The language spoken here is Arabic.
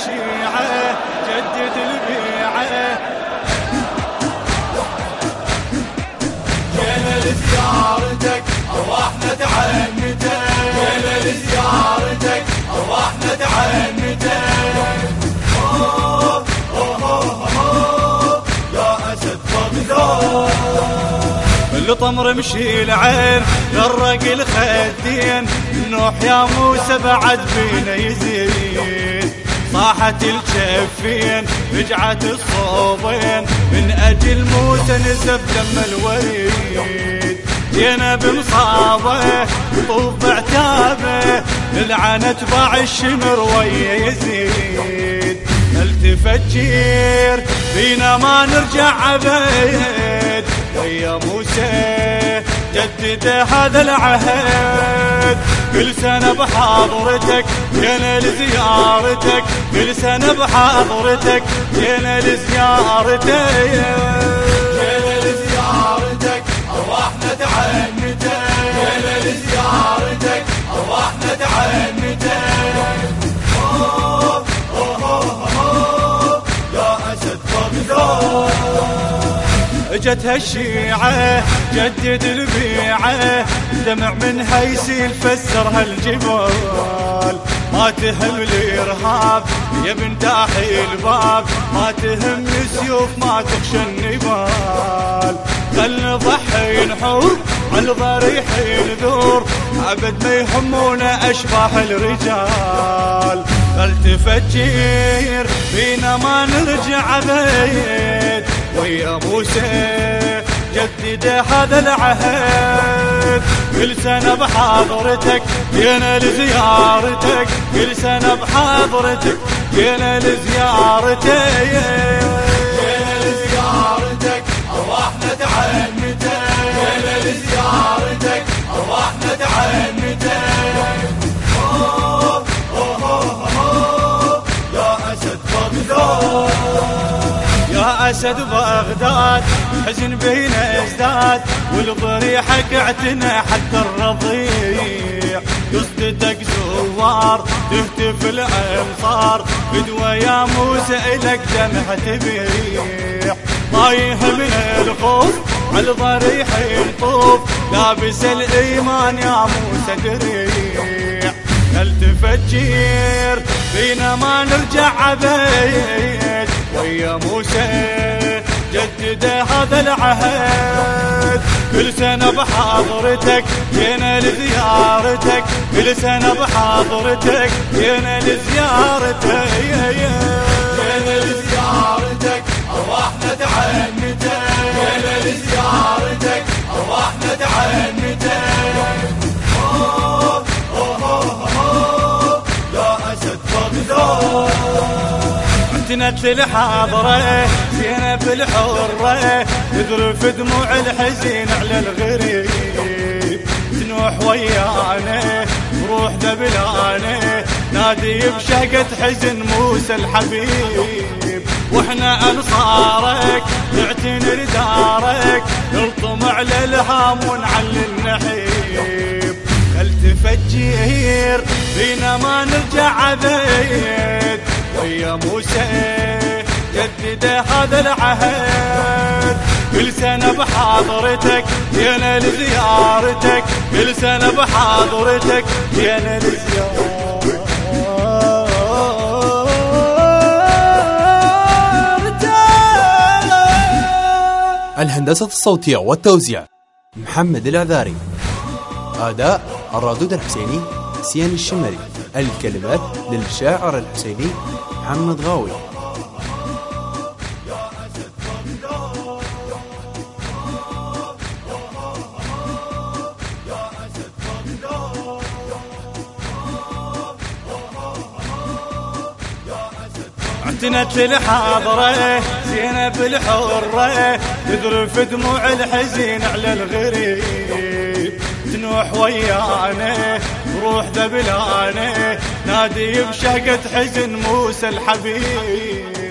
اجت هالشيعة جدد البيعة. جينا لزيارتك واحمد عنتك جينا لزيارتك واحمد عنتك الطمر مشي العين غرق الخدين نوح يا موسى بعد بينا يزيد صاحت الجفين رجعت الصوبين. من أجل موسى نسف دم الوريد. جينا بمصابه طوف بعتابه نلعن اتباع الشمر ويا يزيد التفجير فينا ما نرجع عبيد. ويا موسى جدد هذا العهد. كل سنة بحاضرتك جينا لزيارتك كل سنة بحاضرتك جينا لزيارتك لزيارتك أرواحنا عنتك. جينا لزيارتك أرواحنا اجت هالشيعة جدد البيعة دمع منها يسيل فسر هالجبال ما تهم الإرهاب يا بنت احي الباب. ما تهم السيوف ما تخشى النبال. خل نضحي نحور على ضريح نذور أبد ما يهمونا أشباح الرجال. خل تفجير فينا ما نرجع بيت. ويا موسى جدد هذا العهد. كل سنة بحاضرتك جينا لزيارتك كل سنة بحاضرتك جينا لزيارتك يا أسد بغداد حزن بينا ازداد والضريحة قعتنا حتى الرضيع. قصدتك زوار تهتف الأمصار بدوى يا موسى إلك دمعة تبيع. طايح من الخوف على ضريح يطوف لابس الإيمان يا موسى دريع هل تفجير فينا ما نرجع عبيد ويا موسى جدد هذا العهد. كل سنة بحاضرتك جينا لزيارتك كل سنة بحاضرتك جينا لزيارتك جينا لزيارتك أرواحنا تعنتك جينا لزيارتك أرواحنا تعنتك اعتنت الحاضرة زينب الحرة تذرف دموع الحزين على الغريب. تنوح ويانا وروح دبلانة نادي بشهقة حزن موسى الحبيب. وإحنا أنصارك نعتني لدارك نلطم على الهام ونعلي النحيب. خل تفجير فينا ما نرجع عبيد. ويا موسى جدد هذا العهد. كل سنة بحاضرتك جينا لزيارتك كل سنة بحاضرتك جينا لزيارتك الهندسة الصوتية والتوزيع محمد العذاري. أداء الرادود الحسيني حسين الشمري. الكلمات للشاعر الحسيني محمد غاوي. اعتنت الحاضرة زينب الحرة تذرف دموع الحزين على الغريب. تنوح ويانا روح ذبلانه نادي بشهقة حزن موسى الحبيب.